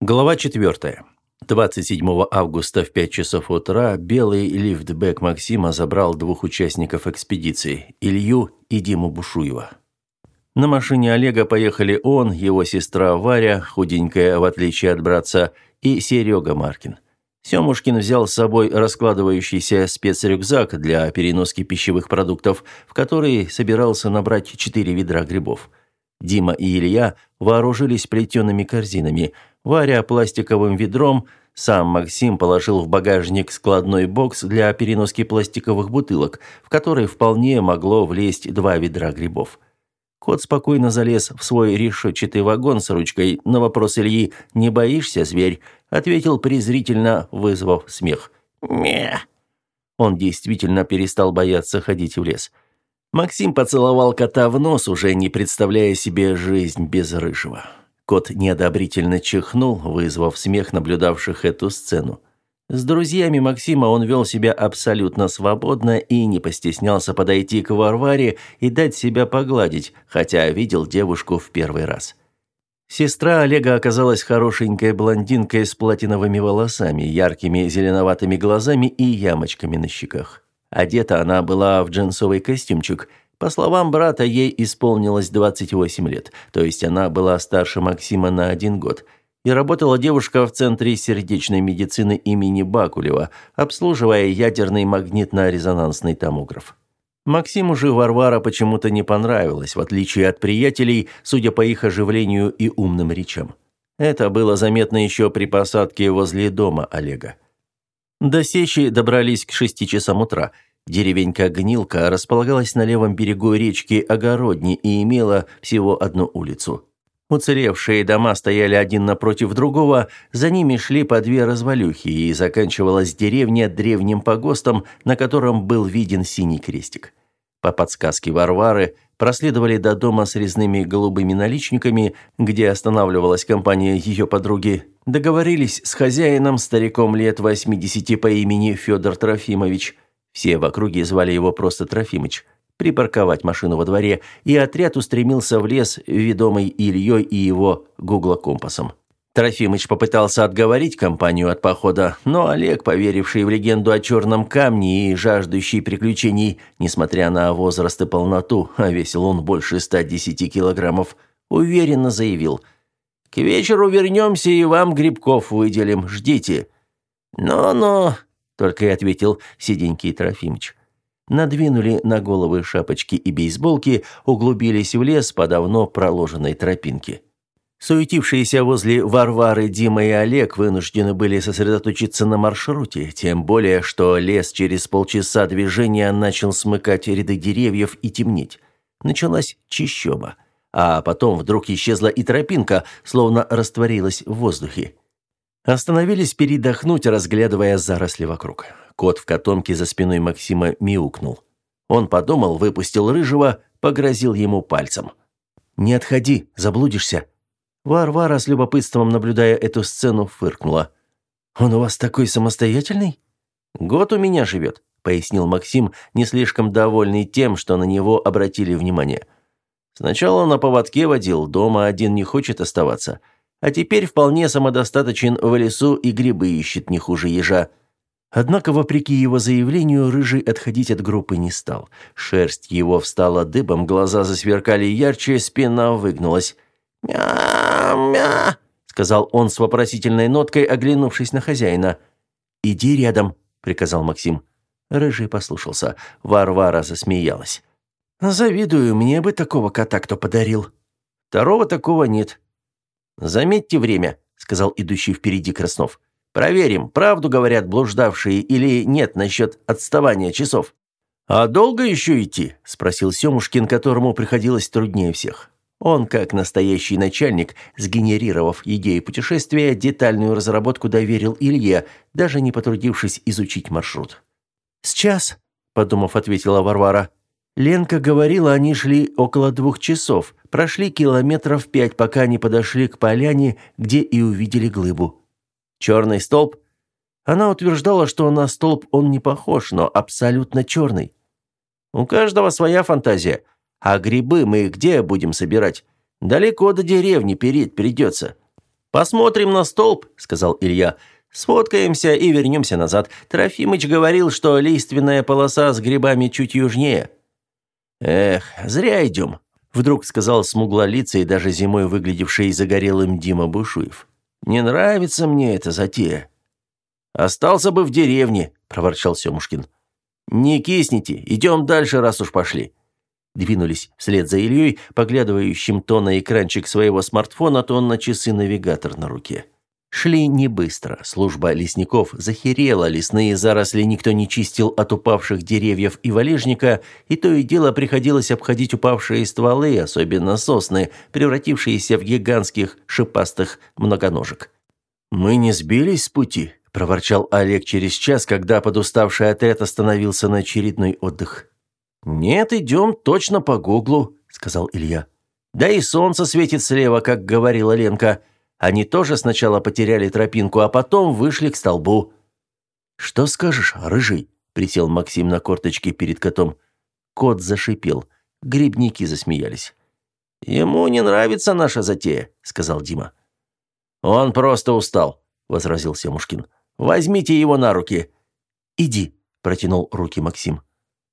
Глава 4. 27 августа в 5 часов утра белый лифтбэк Максима забрал двух участников экспедиции – Илью и Диму Бушуева. На машине Олега поехали он, его сестра Варя, худенькая в отличие от братца, и Серега Маркин. Семушкин взял с собой раскладывающийся спецрюкзак для переноски пищевых продуктов, в который собирался набрать четыре ведра грибов. Дима и Илья вооружились плетеными корзинами, Варя пластиковым ведром, сам Максим положил в багажник складной бокс для переноски пластиковых бутылок, в который вполне могло влезть два ведра грибов. Кот спокойно залез в свой решетчатый вагон с ручкой. На вопрос Ильи «Не боишься, зверь?» ответил презрительно, вызвав смех. «Ме!» Он действительно перестал бояться ходить в лес. Максим поцеловал кота в нос, уже не представляя себе жизнь без рыжего. Кот неодобрительно чихнул, вызвав смех наблюдавших эту сцену. С друзьями Максима он вел себя абсолютно свободно и не постеснялся подойти к Варваре и дать себя погладить, хотя видел девушку в первый раз. Сестра Олега оказалась хорошенькой блондинкой с платиновыми волосами, яркими зеленоватыми глазами и ямочками на щеках. Одета она была в джинсовый костюмчик. По словам брата, ей исполнилось 28 лет, то есть она была старше Максима на один год – и работала девушка в Центре сердечной медицины имени Бакулева, обслуживая ядерный магнитно-резонансный томограф. Максиму же Варвара почему-то не понравилась, в отличие от приятелей, судя по их оживлению и умным речам. Это было заметно еще при посадке возле дома Олега. До Сечи добрались к шести часам утра. Деревенька Гнилка располагалась на левом берегу речки Огородни и имела всего одну улицу – Уцелевшие дома стояли один напротив другого, за ними шли по две развалюхи, и заканчивалась деревня древним погостом, на котором был виден синий крестик. По подсказке Варвары проследовали до дома с резными голубыми наличниками, где останавливалась компания ее подруги, договорились с хозяином, стариком лет 80 по имени Федор Трофимович. Все в округе звали его просто Трофимыч – припарковать машину во дворе, и отряд устремился в лес, ведомый Ильей и его гуглокомпасом. Трофимыч попытался отговорить компанию от похода, но Олег, поверивший в легенду о черном камне и жаждущий приключений, несмотря на возраст и полноту, а весил он больше 110 килограммов, уверенно заявил «К вечеру вернемся и вам грибков выделим, ждите». «Ну-ну», — только и ответил сиденький Трофимыч надвинули на головы шапочки и бейсболки, углубились в лес по давно проложенной тропинке. Суетившиеся возле Варвары Дима и Олег вынуждены были сосредоточиться на маршруте, тем более, что лес через полчаса движения начал смыкать ряды деревьев и темнеть. Началась чищоба, а потом вдруг исчезла и тропинка, словно растворилась в воздухе. Остановились передохнуть, разглядывая заросли вокруг. Кот в котомке за спиной Максима мяукнул. Он подумал, выпустил рыжего, погрозил ему пальцем. «Не отходи, заблудишься». Варвара с любопытством, наблюдая эту сцену, фыркнула. «Он у вас такой самостоятельный?» «Год у меня живет», — пояснил Максим, не слишком довольный тем, что на него обратили внимание. «Сначала на поводке водил, дома один не хочет оставаться, а теперь вполне самодостаточен в лесу и грибы ищет не хуже ежа. Однако, вопреки его заявлению, Рыжий отходить от группы не стал. Шерсть его встала дыбом, глаза засверкали ярче, спина выгнулась. «Мя-мя!» — сказал он с вопросительной ноткой, оглянувшись на хозяина. «Иди рядом», — приказал Максим. Рыжий послушался. Варвара засмеялась. «Завидую, мне бы такого кота кто подарил». «Второго такого нет». «Заметьте время», — сказал идущий впереди Краснов. Проверим, правду говорят блуждавшие или нет насчет отставания часов. А долго еще идти? спросил Семушкин, которому приходилось труднее всех. Он, как настоящий начальник, сгенерировав идею путешествия, детальную разработку доверил Илье, даже не потрудившись изучить маршрут. «Сейчас», — подумав, ответила Варвара. Ленка говорила, они шли около двух часов, прошли километров пять, пока не подошли к поляне, где и увидели глыбу. Черный столб? Она утверждала, что на столб он не похож, но абсолютно черный. У каждого своя фантазия. А грибы мы где будем собирать? Далеко до деревни переть придется. «Посмотрим на столб», — сказал Илья. «Сфоткаемся и вернемся назад. Трофимыч говорил, что лиственная полоса с грибами чуть южнее». «Эх, зря идем», — вдруг сказал смуглолицый даже зимой выглядевший загорелым Дима Бушуев. «Не нравится мне эта затея». «Остался бы в деревне», — проворчал Семушкин. «Не кисните, идем дальше, раз уж пошли». Двинулись вслед за Ильей, поглядывающим то на экранчик своего смартфона, то на часы-навигатор на руке. Шли не быстро. Служба лесников захерела, лесные заросли никто не чистил от упавших деревьев и валежника, и то и дело приходилось обходить упавшие стволы, особенно сосны, превратившиеся в гигантских шипастых многоножек. «Мы не сбились с пути?» – проворчал Олег через час, когда подуставший отряд остановился на очередной отдых. «Нет, идем точно по Гуглу», — сказал Илья. «Да и солнце светит слева, как говорила Ленка. Они тоже сначала потеряли тропинку, а потом вышли к столбу». «Что скажешь, рыжий?» — присел Максим на корточки перед котом. Кот зашипел. Грибники засмеялись. «Ему не нравится наша затея», — сказал Дима. «Он просто устал», — возразил Семушкин. «Возьмите его на руки». «Иди», — протянул руки Максим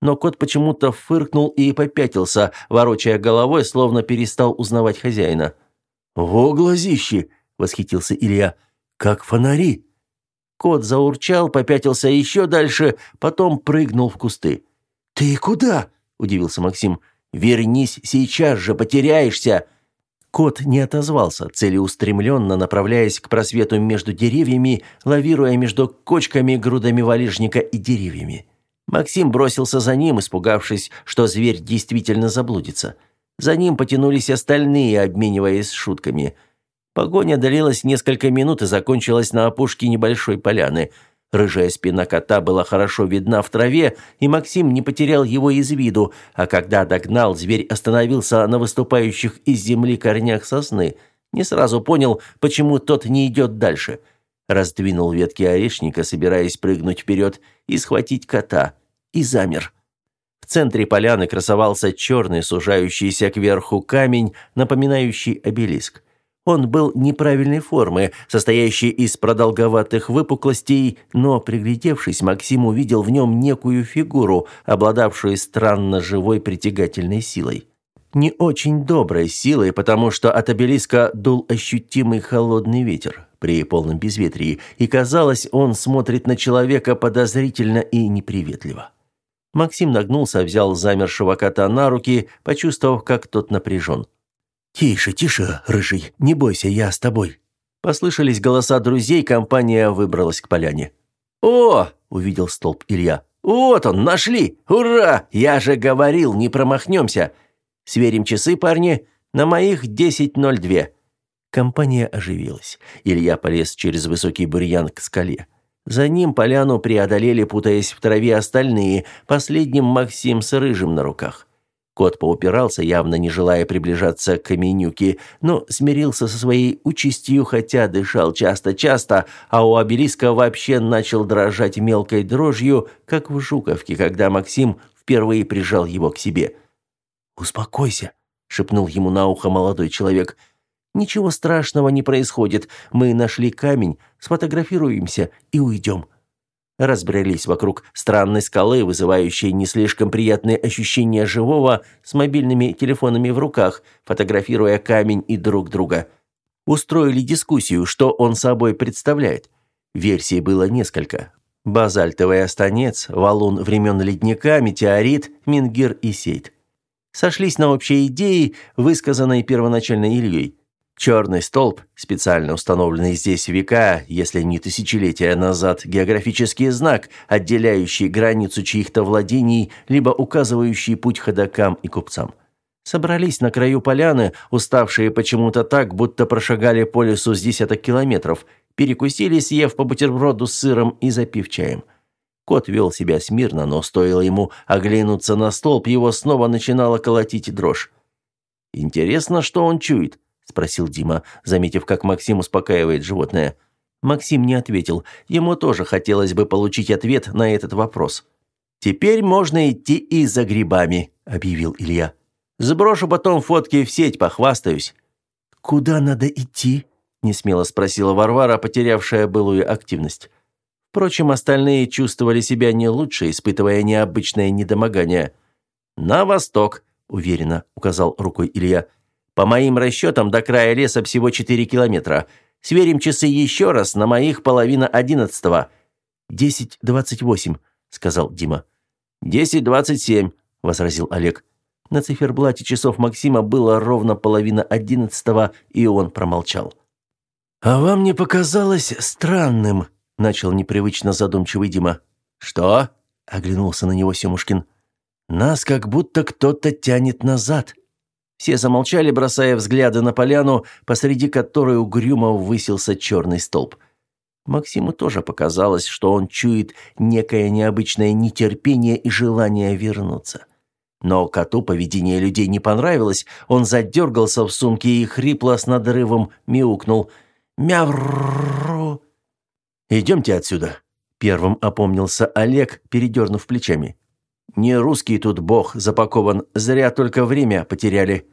но кот почему-то фыркнул и попятился, ворочая головой, словно перестал узнавать хозяина. «Во глазищи!» – восхитился Илья. «Как фонари!» Кот заурчал, попятился еще дальше, потом прыгнул в кусты. «Ты куда?» – удивился Максим. «Вернись сейчас же, потеряешься!» Кот не отозвался, целеустремленно направляясь к просвету между деревьями, лавируя между кочками, грудами валежника и деревьями. Максим бросился за ним, испугавшись, что зверь действительно заблудится. За ним потянулись остальные, обмениваясь шутками. Погоня длилась несколько минут и закончилась на опушке небольшой поляны. Рыжая спина кота была хорошо видна в траве, и Максим не потерял его из виду, а когда догнал, зверь остановился на выступающих из земли корнях сосны. Не сразу понял, почему тот не идет дальше – раздвинул ветки орешника, собираясь прыгнуть вперед и схватить кота, и замер. В центре поляны красовался черный, сужающийся кверху камень, напоминающий обелиск. Он был неправильной формы, состоящий из продолговатых выпуклостей, но, приглядевшись, Максим увидел в нем некую фигуру, обладавшую странно живой притягательной силой. Не очень доброй силой, потому что от обелиска дул ощутимый холодный ветер при полном безветрии, и казалось, он смотрит на человека подозрительно и неприветливо. Максим нагнулся, взял замершего кота на руки, почувствовав, как тот напряжен. «Тише, тише, рыжий, не бойся, я с тобой». Послышались голоса друзей, компания выбралась к поляне. «О!» – увидел столб Илья. «Вот он, нашли! Ура! Я же говорил, не промахнемся! Сверим часы, парни, на моих 10.02. Компания оживилась. Илья полез через высокий бурьян к скале. За ним поляну преодолели, путаясь в траве остальные, последним Максим с рыжим на руках. Кот поупирался, явно не желая приближаться к каменюке, но смирился со своей участью, хотя дышал часто-часто, а у обелиска вообще начал дрожать мелкой дрожью, как в жуковке, когда Максим впервые прижал его к себе. «Успокойся», — шепнул ему на ухо молодой человек, — Ничего страшного не происходит. Мы нашли камень, сфотографируемся и уйдем». Разбрелись вокруг странной скалы, вызывающей не слишком приятные ощущения живого, с мобильными телефонами в руках, фотографируя камень и друг друга. Устроили дискуссию, что он собой представляет. Версий было несколько. Базальтовый останец, валун времен ледника, метеорит, мингир и сейт. Сошлись на общей идее, высказанной первоначально Ильей. Черный столб, специально установленный здесь века, если не тысячелетия назад, географический знак, отделяющий границу чьих-то владений, либо указывающий путь ходокам и купцам. Собрались на краю поляны, уставшие почему-то так, будто прошагали по лесу с десяток километров, перекусили, съев по бутерброду с сыром и запив чаем. Кот вел себя смирно, но стоило ему оглянуться на столб, его снова начинала колотить дрожь. Интересно, что он чует – спросил Дима, заметив, как Максим успокаивает животное. Максим не ответил. Ему тоже хотелось бы получить ответ на этот вопрос. «Теперь можно идти и за грибами», – объявил Илья. «Сброшу потом фотки в сеть, похвастаюсь». «Куда надо идти?» – несмело спросила Варвара, потерявшая былую активность. Впрочем, остальные чувствовали себя не лучше, испытывая необычное недомогание. «На восток», – уверенно указал рукой Илья. По моим расчетам, до края леса всего 4 километра. Сверим часы еще раз, на моих половина одиннадцатого». «Десять двадцать восемь», — сказал Дима. «Десять двадцать семь», — возразил Олег. На циферблате часов Максима было ровно половина одиннадцатого, и он промолчал. «А вам не показалось странным?» — начал непривычно задумчивый Дима. «Что?» — оглянулся на него Семушкин. «Нас как будто кто-то тянет назад». Все замолчали, бросая взгляды на поляну, посреди которой угрюмо высился черный столб. Максиму тоже показалось, что он чует некое необычное нетерпение и желание вернуться. Но коту поведение людей не понравилось, он задергался в сумке и хрипло с надрывом мяукнул. «Мявру!» «Идемте отсюда», — первым опомнился Олег, передернув плечами русский тут бог запакован, зря только время потеряли.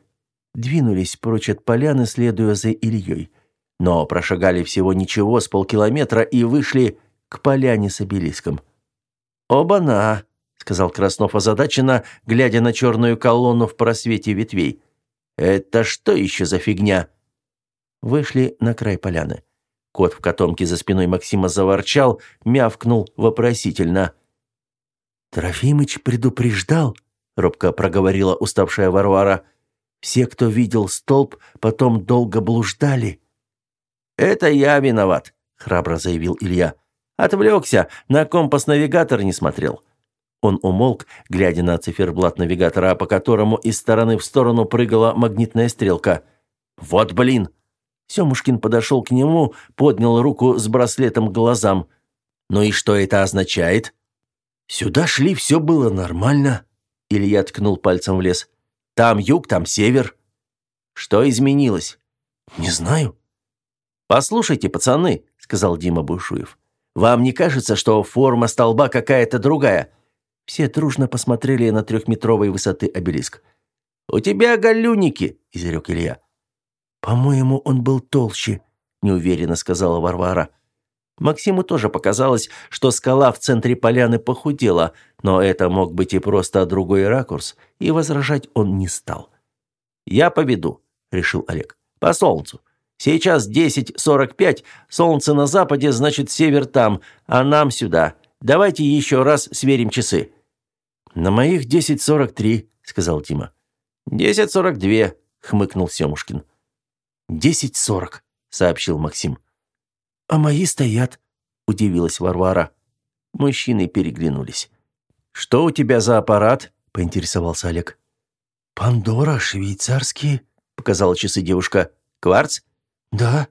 Двинулись прочь от поляны, следуя за Ильей. Но прошагали всего ничего с полкилометра и вышли к поляне с обелиском. «Оба-на!» — сказал Краснов озадаченно, глядя на черную колонну в просвете ветвей. «Это что еще за фигня?» Вышли на край поляны. Кот в котомке за спиной Максима заворчал, мявкнул вопросительно. «Трофимыч предупреждал?» — робко проговорила уставшая Варвара. «Все, кто видел столб, потом долго блуждали». «Это я виноват», — храбро заявил Илья. «Отвлекся, на компас-навигатор не смотрел». Он умолк, глядя на циферблат навигатора, по которому из стороны в сторону прыгала магнитная стрелка. «Вот блин!» Семушкин подошел к нему, поднял руку с браслетом к глазам. «Ну и что это означает?» «Сюда шли, все было нормально», — Илья ткнул пальцем в лес. «Там юг, там север». «Что изменилось?» «Не знаю». «Послушайте, пацаны», — сказал Дима Бушуев. «Вам не кажется, что форма столба какая-то другая?» Все дружно посмотрели на трехметровой высоты обелиск. «У тебя галюники», — изрек Илья. «По-моему, он был толще», — неуверенно сказала Варвара. Максиму тоже показалось, что скала в центре поляны похудела, но это мог быть и просто другой ракурс, и возражать он не стал. «Я поведу», — решил Олег. «По солнцу. Сейчас 10.45, солнце на западе, значит, север там, а нам сюда. Давайте еще раз сверим часы». «На моих 10.43», — сказал Дима. «10.42», — хмыкнул Семушкин. «Десять сорок», — сообщил Максим. «А мои стоят», — удивилась Варвара. Мужчины переглянулись. «Что у тебя за аппарат?» — поинтересовался Олег. «Пандора, швейцарские», — показала часы девушка. «Кварц?» «Да».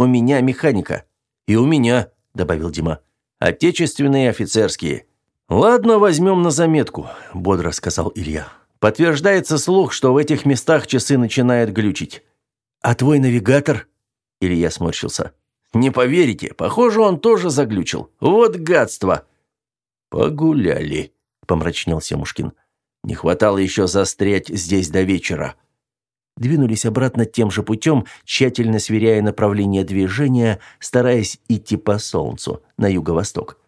«У меня механика». «И у меня», — добавил Дима. «Отечественные офицерские». «Ладно, возьмем на заметку», — бодро сказал Илья. «Подтверждается слух, что в этих местах часы начинают глючить. «А твой навигатор?» Илья сморщился. «Не поверите, похоже, он тоже заглючил. Вот гадство!» «Погуляли», — помрачнел Семушкин. «Не хватало еще застрять здесь до вечера». Двинулись обратно тем же путем, тщательно сверяя направление движения, стараясь идти по солнцу, на юго-восток.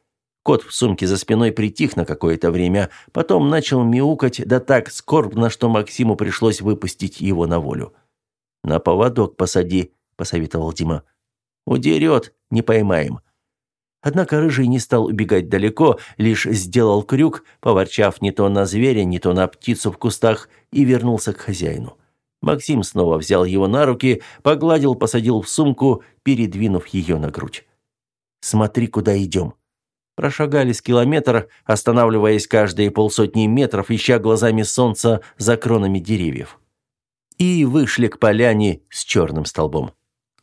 Кот в сумке за спиной притих на какое-то время, потом начал мяукать, да так скорбно, что Максиму пришлось выпустить его на волю. «На поводок посади», – посоветовал Дима. «Удерет, не поймаем». Однако Рыжий не стал убегать далеко, лишь сделал крюк, поворчав не то на зверя, не то на птицу в кустах, и вернулся к хозяину. Максим снова взял его на руки, погладил, посадил в сумку, передвинув ее на грудь. «Смотри, куда идем». Прошагали с километр, останавливаясь каждые полсотни метров, ища глазами солнца за кронами деревьев и вышли к поляне с черным столбом.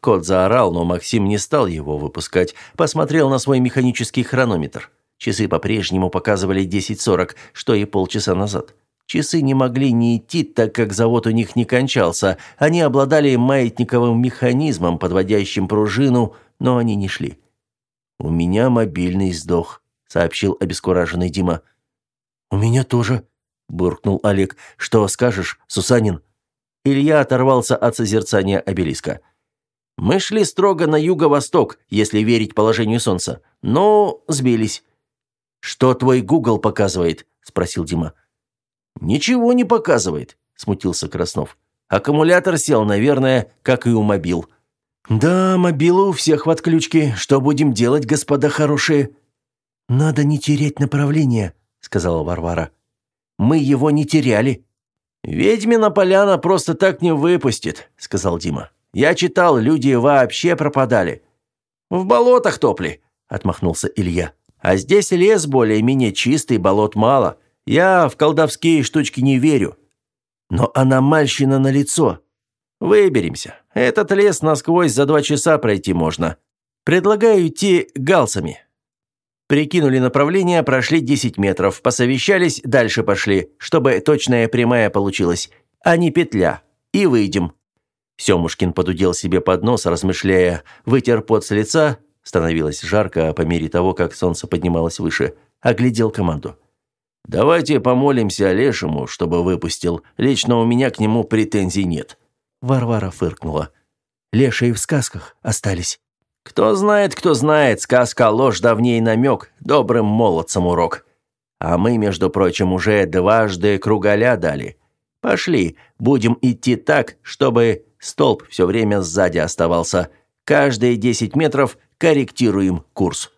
Кот заорал, но Максим не стал его выпускать, посмотрел на свой механический хронометр. Часы по-прежнему показывали 10.40, что и полчаса назад. Часы не могли не идти, так как завод у них не кончался. Они обладали маятниковым механизмом, подводящим пружину, но они не шли. «У меня мобильный сдох», — сообщил обескураженный Дима. «У меня тоже», — буркнул Олег. «Что скажешь, Сусанин?» Илья оторвался от созерцания обелиска. Мы шли строго на юго-восток, если верить положению солнца. Но сбились. Что твой Google показывает? спросил Дима. Ничего не показывает, смутился Краснов. Аккумулятор сел, наверное, как и у мобил. Да, мобилы у всех в отключке. Что будем делать, господа хорошие? Надо не терять направление, сказала Варвара. Мы его не теряли. Ведьмина поляна просто так не выпустит, сказал Дима. Я читал, люди вообще пропадали. В болотах топли, отмахнулся Илья. А здесь лес более-менее чистый, болот мало. Я в колдовские штучки не верю. Но аномальщина на лицо. Выберемся. Этот лес насквозь за два часа пройти можно. Предлагаю идти галсами. Прикинули направление, прошли 10 метров, посовещались, дальше пошли, чтобы точная прямая получилась, а не петля. И выйдем. Семушкин подудел себе под нос, размышляя, вытер пот с лица, становилось жарко по мере того, как солнце поднималось выше, оглядел команду. «Давайте помолимся Олешему, чтобы выпустил. Лично у меня к нему претензий нет». Варвара фыркнула. «Лешие в сказках остались». «Кто знает, кто знает, сказка ложь давней намек, добрым молодцам урок. А мы, между прочим, уже дважды кругаля дали. Пошли, будем идти так, чтобы столб все время сзади оставался. Каждые десять метров корректируем курс».